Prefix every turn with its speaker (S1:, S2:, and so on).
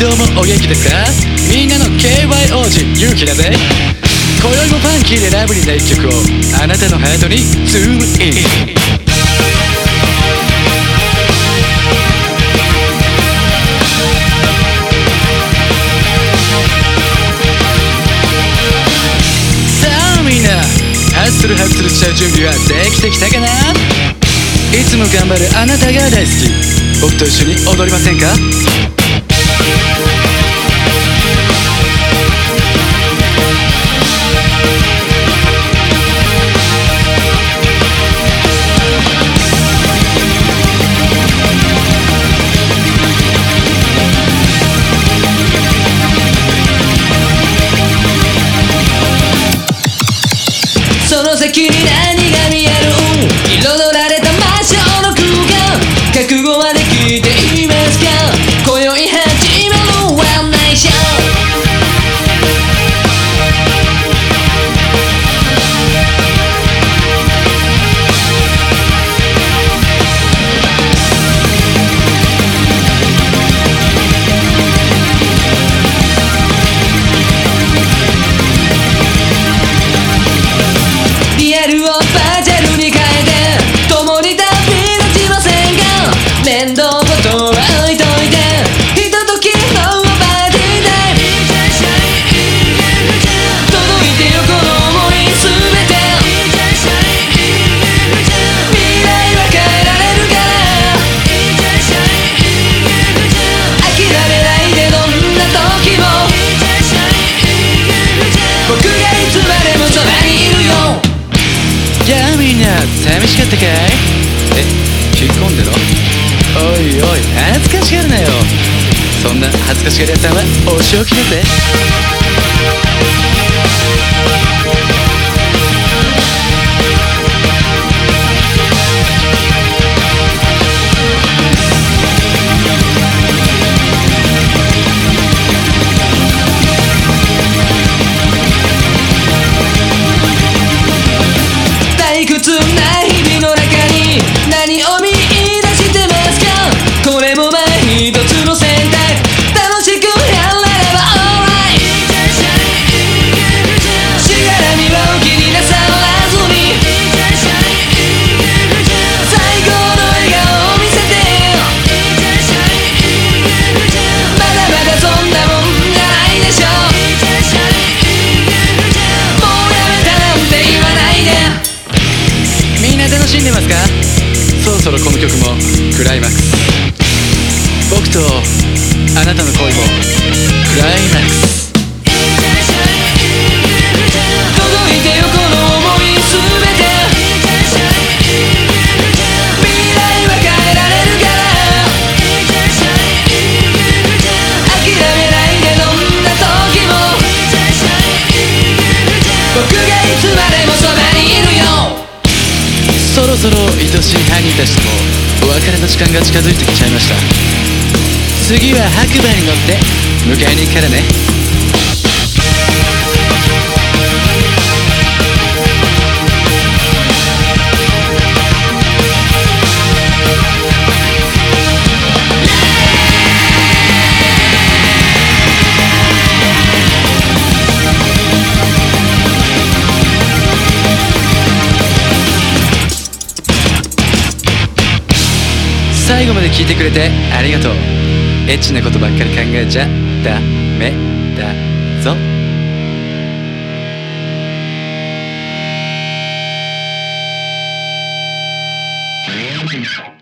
S1: どうもお元気ですか？みんなの KY 王子勇気だぜ。今宵もファンキーでラブリーな一曲をあなたのハートにズームイン。さあみんなハッスルハッスルしちゃう準備はできてきたかな？いつも頑張るあなたが大好き。僕と一緒に踊りませんか？
S2: 先に何
S1: しかったかいえ引っ込んでろおいおい。恥ずかしがるなよ。そんな恥ずかしがり屋さんはお仕置きだぜ
S2: んで
S1: ますか？そろそろこの曲もクライマックス。僕とあなたの恋もクライマックス。
S2: そ
S1: ろ愛しい犯人たちともお別れの時間が近づいてきちゃいました。次は白馬に乗って迎えに行くからね。聞いてくれてありがとうエッチなことばっかり考えちゃダメだぞ
S3: Thank you.